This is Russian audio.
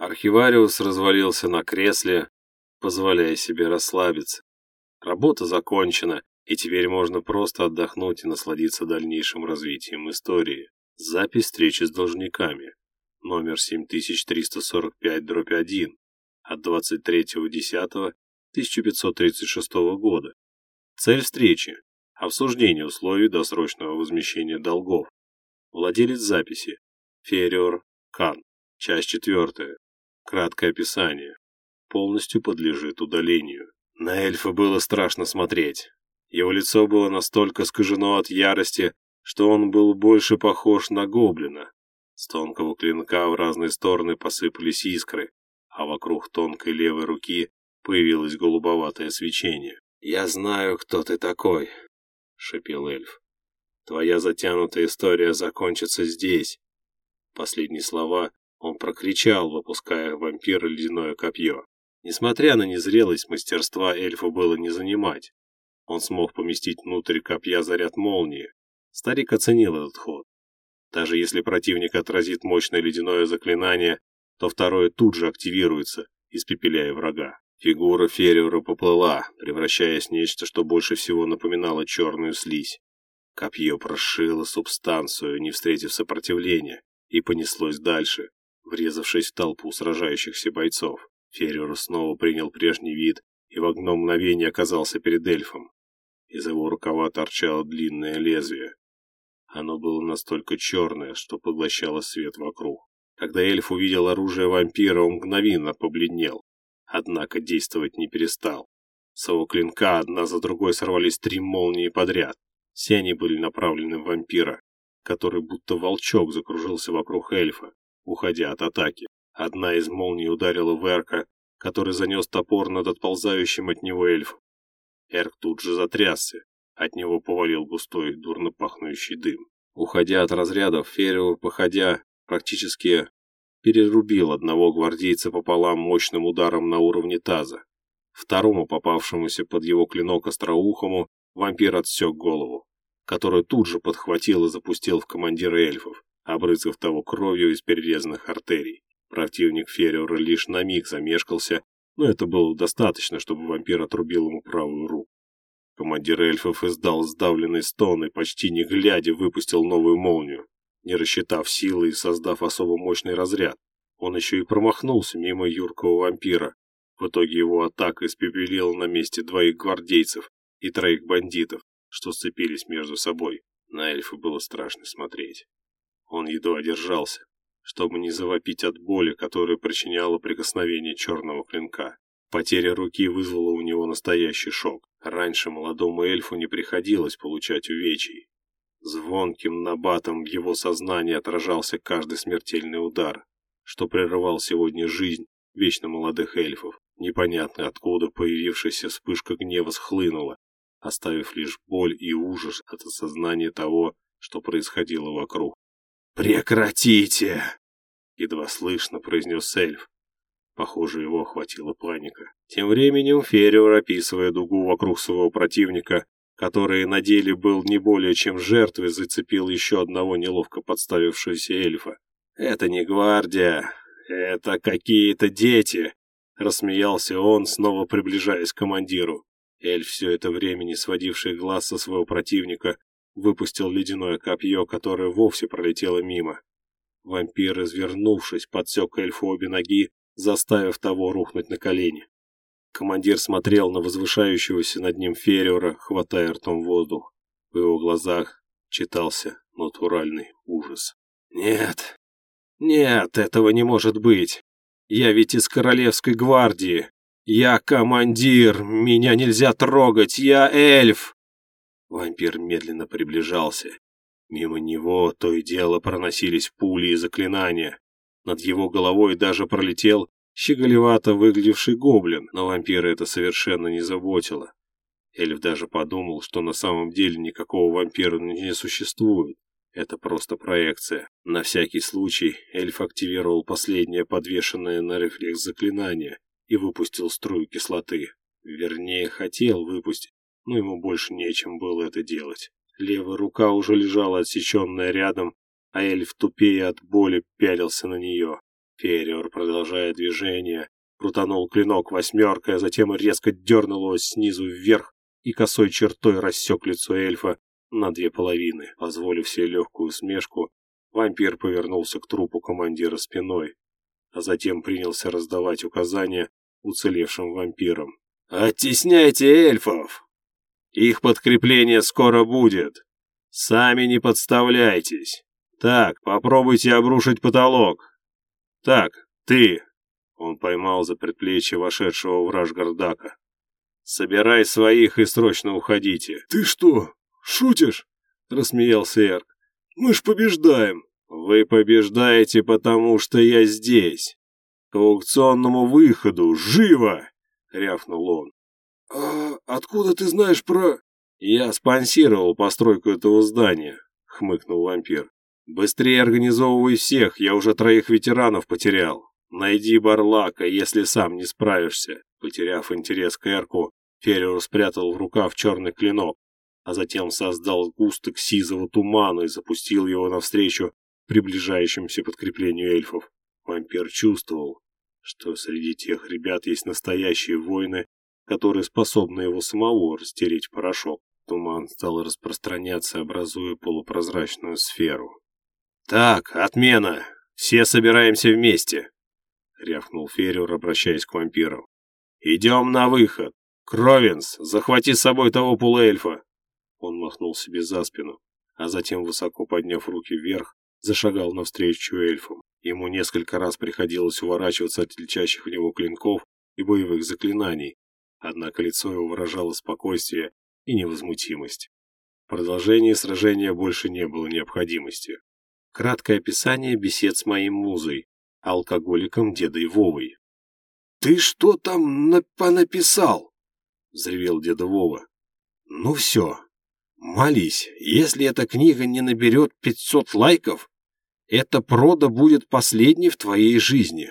Архивариус развалился на кресле, позволяя себе расслабиться. Работа закончена, и теперь можно просто отдохнуть и насладиться дальнейшим развитием истории. Запись встречи с должниками. Номер 7345-1 от 23.10.1536 года. Цель встречи. Обсуждение условий досрочного возмещения долгов. Владелец записи. Фериор Кан. Часть четвертая. Краткое описание. Полностью подлежит удалению. На эльфа было страшно смотреть. Его лицо было настолько скажено от ярости, что он был больше похож на гоблина. С тонкого клинка в разные стороны посыпались искры, а вокруг тонкой левой руки появилось голубоватое свечение. «Я знаю, кто ты такой», — шепел эльф. «Твоя затянутая история закончится здесь». Последние слова он прокричал, выпуская вампира ледяное копье. Несмотря на незрелость, мастерства эльфа было не занимать. Он смог поместить внутрь копья заряд молнии. Старик оценил этот ход. Даже если противник отразит мощное ледяное заклинание, то второе тут же активируется, испепеляя врага. Фигура Фериора поплыла, превращаясь в нечто, что больше всего напоминало черную слизь. Копье прошило субстанцию, не встретив сопротивления, и понеслось дальше, врезавшись в толпу сражающихся бойцов. Фериор снова принял прежний вид и в одно мгновение оказался перед эльфом. Из его рукава торчало длинное лезвие. Оно было настолько черное, что поглощало свет вокруг. Когда эльф увидел оружие вампира, он мгновенно побледнел. Однако действовать не перестал. С его клинка одна за другой сорвались три молнии подряд. Все они были направлены в вампира, который будто волчок закружился вокруг эльфа, уходя от атаки. Одна из молний ударила в Эрка, который занес топор над отползающим от него эльфом. Эрк тут же затрясся. От него повалил густой, дурно пахнущий дым. Уходя от разрядов, Ферио, походя, практически перерубил одного гвардейца пополам мощным ударом на уровне таза. Второму, попавшемуся под его клинок остроухому, вампир отсек голову, которую тут же подхватил и запустил в командира эльфов, обрызгав того кровью из перерезанных артерий. Противник Фериора лишь на миг замешкался, но это было достаточно, чтобы вампир отрубил ему правую руку. Командир эльфов издал сдавленный стон и, почти не глядя, выпустил новую молнию не рассчитав силы и создав особо мощный разряд. Он еще и промахнулся мимо юркого вампира. В итоге его атака испепелила на месте двоих гвардейцев и троих бандитов, что сцепились между собой. На эльфа было страшно смотреть. Он едва держался, чтобы не завопить от боли, которую причиняло прикосновение черного клинка. Потеря руки вызвала у него настоящий шок. Раньше молодому эльфу не приходилось получать увечий. Звонким набатом в его сознании отражался каждый смертельный удар, что прерывал сегодня жизнь вечно молодых эльфов. Непонятно откуда появившаяся вспышка гнева схлынула, оставив лишь боль и ужас от осознания того, что происходило вокруг. «Прекратите!» — едва слышно произнес эльф. Похоже, его охватила паника. Тем временем Фериор, описывая дугу вокруг своего противника, который на деле был не более чем жертвой, зацепил еще одного неловко подставившегося эльфа. «Это не гвардия, это какие-то дети!» Рассмеялся он, снова приближаясь к командиру. Эльф, все это время не сводивший глаз со своего противника, выпустил ледяное копье, которое вовсе пролетело мимо. Вампир, развернувшись, подсек эльфу обе ноги, заставив того рухнуть на колени. Командир смотрел на возвышающегося над ним Фериора, хватая ртом воздух. В его глазах читался натуральный ужас. «Нет, нет, этого не может быть. Я ведь из Королевской гвардии. Я командир, меня нельзя трогать, я эльф!» Вампир медленно приближался. Мимо него то и дело проносились пули и заклинания. Над его головой даже пролетел щеголевато выглядевший гоблин, но вампира это совершенно не заботило. Эльф даже подумал, что на самом деле никакого вампира не существует. Это просто проекция. На всякий случай эльф активировал последнее подвешенное на рефлекс заклинание и выпустил струю кислоты. Вернее, хотел выпустить, но ему больше нечем было это делать. Левая рука уже лежала отсеченная рядом, а эльф тупее от боли пялился на нее. Фериор, продолжая движение, крутанул клинок восьмеркой, а затем резко дернул его снизу вверх и косой чертой рассек лицо эльфа на две половины. Позволив себе легкую усмешку, вампир повернулся к трупу командира спиной, а затем принялся раздавать указания уцелевшим вампирам. «Оттесняйте эльфов! Их подкрепление скоро будет! Сами не подставляйтесь! Так, попробуйте обрушить потолок! Так, ты!» Он поймал за предплечье вошедшего враж Гордака. «Собирай своих и срочно уходите!» «Ты что, шутишь?» — рассмеялся Эрк. «Мы ж побеждаем!» «Вы побеждаете, потому что я здесь!» «К аукционному выходу! Живо!» — рявкнул он. «А откуда ты знаешь про...» «Я спонсировал постройку этого здания», — хмыкнул вампир. «Быстрее организовывай всех, я уже троих ветеранов потерял. Найди Барлака, если сам не справишься». Потеряв интерес к Эрку, Ферриор спрятал в рукав черный клинок, а затем создал густок сизого тумана и запустил его навстречу приближающемуся подкреплению эльфов. Вампир чувствовал, что среди тех ребят есть настоящие воины, которые способны его самого растереть порошок. Туман стал распространяться, образуя полупрозрачную сферу. «Так, отмена! Все собираемся вместе!» — рявкнул Ферриор, обращаясь к вампирам. «Идем на выход! Кровинс, захвати с собой того полуэльфа!» Он махнул себе за спину, а затем, высоко подняв руки вверх, зашагал навстречу эльфам. Ему несколько раз приходилось уворачиваться от летящих в него клинков и боевых заклинаний, однако лицо его выражало спокойствие и невозмутимость. В сражения больше не было необходимости. Краткое описание бесед с моим музой, алкоголиком дедой Вовой. «Ты что там на понаписал?» — взревел деда Вова. «Ну все, молись, если эта книга не наберет 500 лайков, эта прода будет последней в твоей жизни.